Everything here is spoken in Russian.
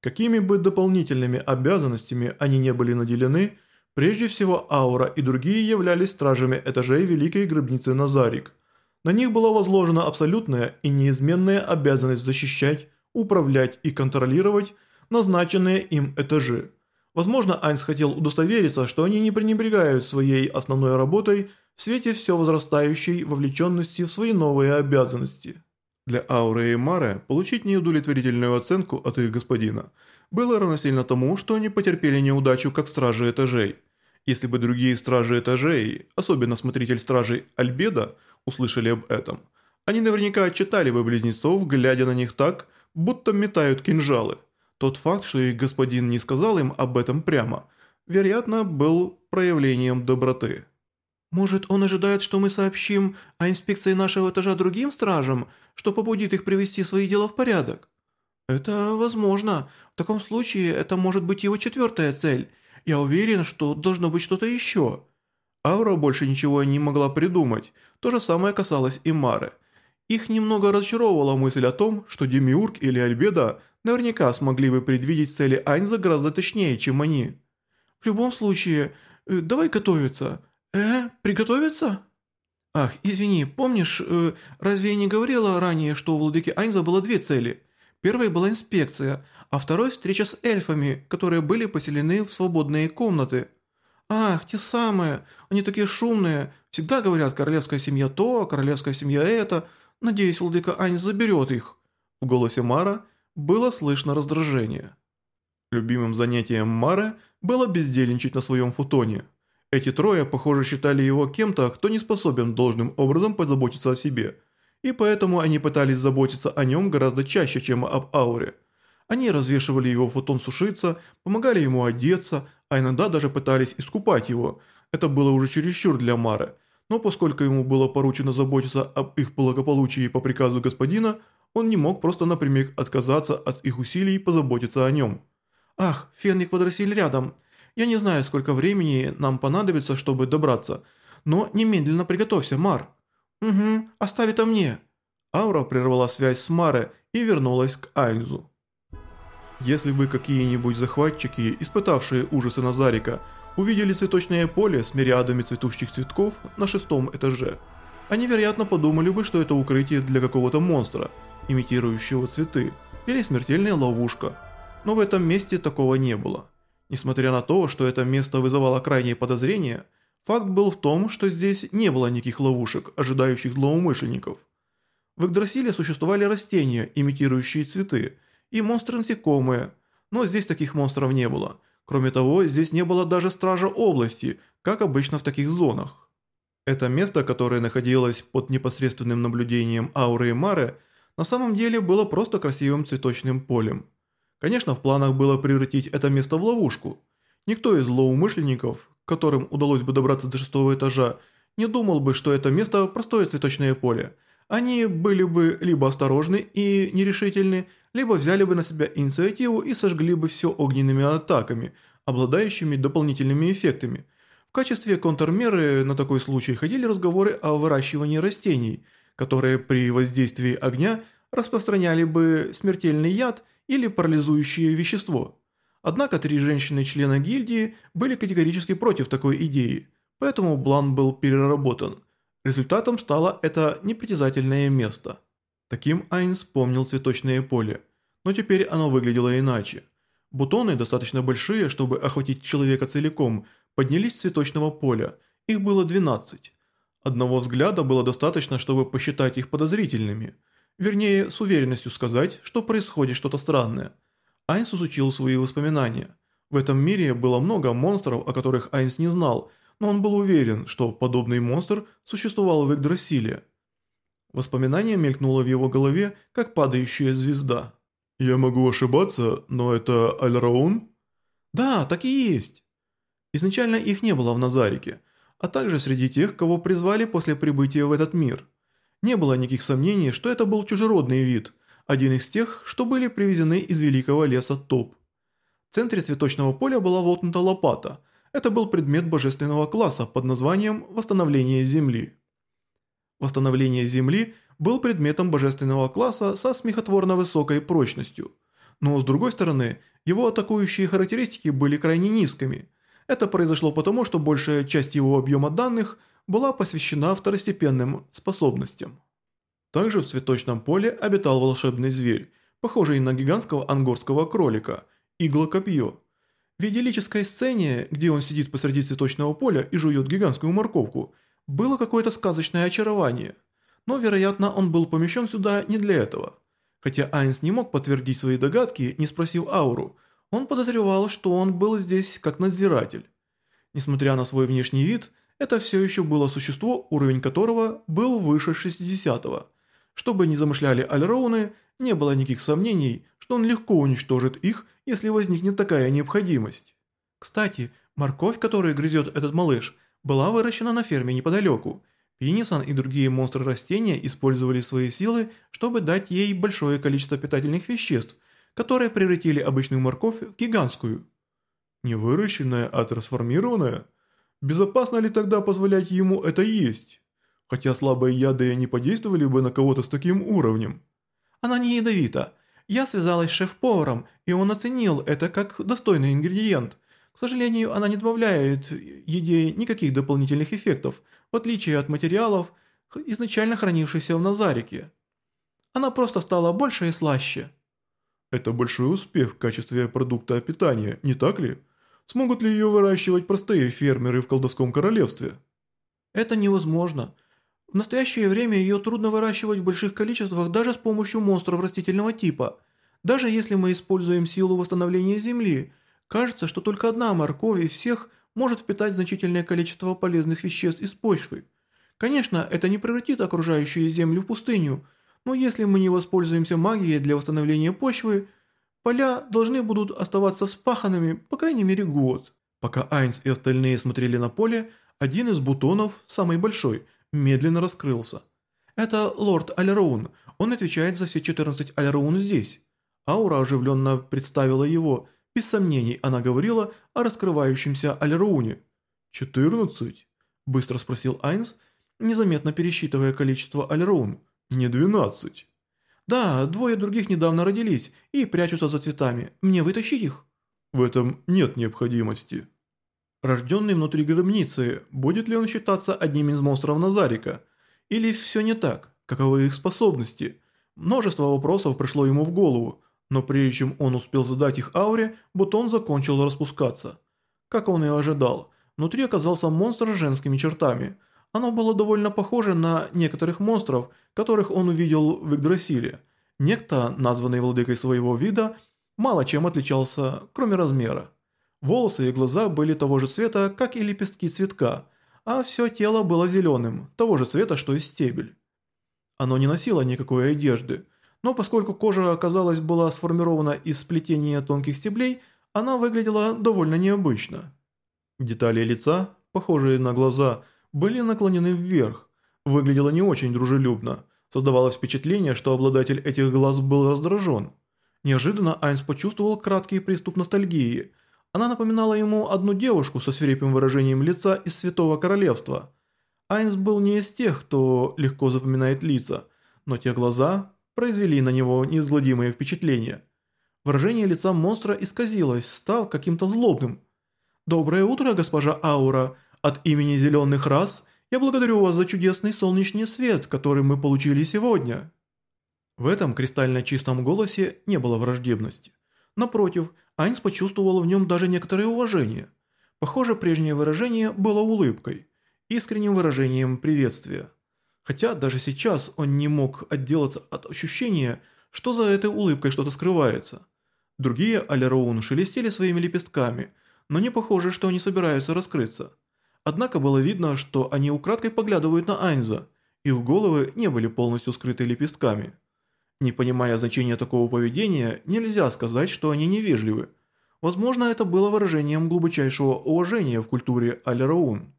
Какими бы дополнительными обязанностями они не были наделены, прежде всего Аура и другие являлись стражами этажей Великой Гробницы Назарик. На них была возложена абсолютная и неизменная обязанность защищать, управлять и контролировать назначенные им этажи. Возможно, Айнс хотел удостовериться, что они не пренебрегают своей основной работой в свете все возрастающей вовлеченности в свои новые обязанности. Для Ауры и Мары получить неудовлетворительную оценку от их господина было равносильно тому, что они потерпели неудачу как стражи этажей. Если бы другие стражи этажей, особенно смотритель стражей Альбеда, услышали об этом, они наверняка отчитали бы близнецов, глядя на них так, будто метают кинжалы. Тот факт, что их господин не сказал им об этом прямо, вероятно, был проявлением доброты. «Может, он ожидает, что мы сообщим о инспекции нашего этажа другим стражам, что побудит их привести свои дела в порядок?» «Это возможно. В таком случае это может быть его четвертая цель. Я уверен, что должно быть что-то еще». Аура больше ничего не могла придумать. То же самое касалось и Мары. Их немного разочаровывала мысль о том, что Демиург или Альбеда наверняка смогли бы предвидеть цели Айнза гораздо точнее, чем они. «В любом случае, э, давай готовиться». «Э, приготовиться?» «Ах, извини, помнишь, э, разве я не говорила ранее, что у владыки Айнза было две цели? Первой была инспекция, а второй – встреча с эльфами, которые были поселены в свободные комнаты». «Ах, те самые, они такие шумные, всегда говорят королевская семья то, королевская семья это. Надеюсь, владыка Айнз заберет их». В голосе Мара было слышно раздражение. Любимым занятием Мары было бездельничать на своем футоне – эти трое, похоже, считали его кем-то, кто не способен должным образом позаботиться о себе. И поэтому они пытались заботиться о нем гораздо чаще, чем об ауре. Они развешивали его футон сушиться, помогали ему одеться, а иногда даже пытались искупать его. Это было уже чересчур для Мары. Но поскольку ему было поручено заботиться об их благополучии по приказу господина, он не мог просто напрямик отказаться от их усилий позаботиться о нем. «Ах, Фен и Квадросиль рядом!» Я не знаю, сколько времени нам понадобится, чтобы добраться, но немедленно приготовься, Мар». «Угу, оставь это мне». Аура прервала связь с Маре и вернулась к Айнзу. Если бы какие-нибудь захватчики, испытавшие ужасы Назарика, увидели цветочное поле с мириадами цветущих цветков на шестом этаже, они, вероятно, подумали бы, что это укрытие для какого-то монстра, имитирующего цветы, или смертельная ловушка. Но в этом месте такого не было. Несмотря на то, что это место вызывало крайние подозрения, факт был в том, что здесь не было никаких ловушек, ожидающих злоумышленников. В Игдрасиле существовали растения, имитирующие цветы, и монстры-насекомые, но здесь таких монстров не было. Кроме того, здесь не было даже стража области, как обычно в таких зонах. Это место, которое находилось под непосредственным наблюдением Ауры и Мары, на самом деле было просто красивым цветочным полем. Конечно, в планах было превратить это место в ловушку. Никто из злоумышленников, которым удалось бы добраться до шестого этажа, не думал бы, что это место простое цветочное поле. Они были бы либо осторожны и нерешительны, либо взяли бы на себя инициативу и сожгли бы все огненными атаками, обладающими дополнительными эффектами. В качестве контрмеры на такой случай ходили разговоры о выращивании растений, которые при воздействии огня распространяли бы смертельный яд или парализующее вещество. Однако три женщины-члена гильдии были категорически против такой идеи, поэтому план был переработан. Результатом стало это непритязательное место. Таким Айнс помнил цветочное поле, но теперь оно выглядело иначе. Бутоны, достаточно большие, чтобы охватить человека целиком, поднялись с цветочного поля, их было 12. Одного взгляда было достаточно, чтобы посчитать их подозрительными – Вернее, с уверенностью сказать, что происходит что-то странное. Айнс изучил свои воспоминания. В этом мире было много монстров, о которых Айнс не знал, но он был уверен, что подобный монстр существовал в Игдрасиле. Воспоминание мелькнуло в его голове, как падающая звезда. «Я могу ошибаться, но это Альраун?» «Да, так и есть». Изначально их не было в Назарике, а также среди тех, кого призвали после прибытия в этот мир – не было никаких сомнений, что это был чужеродный вид, один из тех, что были привезены из великого леса Топ. В центре цветочного поля была воткнута лопата. Это был предмет божественного класса под названием «Восстановление Земли». Восстановление Земли был предметом божественного класса со смехотворно высокой прочностью. но с другой стороны, его атакующие характеристики были крайне низкими. Это произошло потому, что большая часть его объема данных была посвящена второстепенным способностям. Также в цветочном поле обитал волшебный зверь, похожий на гигантского ангорского кролика, иглокопье. В идиллической сцене, где он сидит посреди цветочного поля и жует гигантскую морковку, было какое-то сказочное очарование. Но, вероятно, он был помещен сюда не для этого. Хотя Айнс не мог подтвердить свои догадки, не спросив ауру, он подозревал, что он был здесь как надзиратель. Несмотря на свой внешний вид, это все еще было существо, уровень которого был выше 60-го. Что бы ни замышляли Альроуны, не было никаких сомнений, что он легко уничтожит их, если возникнет такая необходимость. Кстати, морковь, которую грызет этот малыш, была выращена на ферме неподалеку. Пинисон и другие монстры растения использовали свои силы, чтобы дать ей большое количество питательных веществ, которые превратили обычную морковь в гигантскую. Не выращенная, а трансформированная? Безопасно ли тогда позволять ему это есть? Хотя слабые яды не подействовали бы на кого-то с таким уровнем. Она не ядовита. Я связалась с шеф-поваром, и он оценил это как достойный ингредиент. К сожалению, она не добавляет еде никаких дополнительных эффектов, в отличие от материалов, изначально хранившихся в Назарике. Она просто стала больше и слаще. Это большой успех в качестве продукта питания, не так ли? Смогут ли ее выращивать простые фермеры в колдовском королевстве? Это невозможно. В настоящее время ее трудно выращивать в больших количествах даже с помощью монстров растительного типа. Даже если мы используем силу восстановления земли, кажется, что только одна морковь из всех может впитать значительное количество полезных веществ из почвы. Конечно, это не превратит окружающую землю в пустыню, но если мы не воспользуемся магией для восстановления почвы, поля должны будут оставаться вспаханными по крайней мере год. Пока Айнс и остальные смотрели на поле, один из бутонов, самый большой – медленно раскрылся. «Это лорд Альроун, он отвечает за все 14 Альроун здесь». Аура оживленно представила его, без сомнений она говорила о раскрывающемся Альроуне. «Четырнадцать?» – быстро спросил Айнс, незаметно пересчитывая количество Альроун. «Не двенадцать». «Да, двое других недавно родились и прячутся за цветами. Мне вытащить их?» «В этом нет необходимости». Рожденный внутри гробницы, будет ли он считаться одним из монстров Назарика? Или все не так? Каковы их способности? Множество вопросов пришло ему в голову, но прежде чем он успел задать их ауре, бутон закончил распускаться. Как он и ожидал, внутри оказался монстр с женскими чертами. Оно было довольно похоже на некоторых монстров, которых он увидел в Игдрасиле. Некто, названный владыкой своего вида, мало чем отличался, кроме размера. Волосы и глаза были того же цвета, как и лепестки цветка, а все тело было зеленым, того же цвета, что и стебель. Оно не носило никакой одежды, но поскольку кожа, оказалась была сформирована из сплетения тонких стеблей, она выглядела довольно необычно. Детали лица, похожие на глаза, были наклонены вверх, выглядело не очень дружелюбно. Создавалось впечатление, что обладатель этих глаз был раздражен. Неожиданно Айнс почувствовал краткий приступ ностальгии – она напоминала ему одну девушку со свирепым выражением лица из Святого Королевства. Айнс был не из тех, кто легко запоминает лица, но те глаза произвели на него неизгладимое впечатление. Выражение лица монстра исказилось, став каким-то злобным. «Доброе утро, госпожа Аура. От имени зеленых рас я благодарю вас за чудесный солнечный свет, который мы получили сегодня». В этом кристально чистом голосе не было враждебности. Напротив, Айнс почувствовал в нем даже некоторое уважение. Похоже, прежнее выражение было улыбкой, искренним выражением приветствия. Хотя даже сейчас он не мог отделаться от ощущения, что за этой улыбкой что-то скрывается. Другие Алероун шелестели своими лепестками, но не похоже, что они собираются раскрыться. Однако было видно, что они украдкой поглядывают на Айнза, их головы не были полностью скрыты лепестками. Не понимая значения такого поведения, нельзя сказать, что они невежливы. Возможно, это было выражением глубочайшего уважения в культуре Алераун.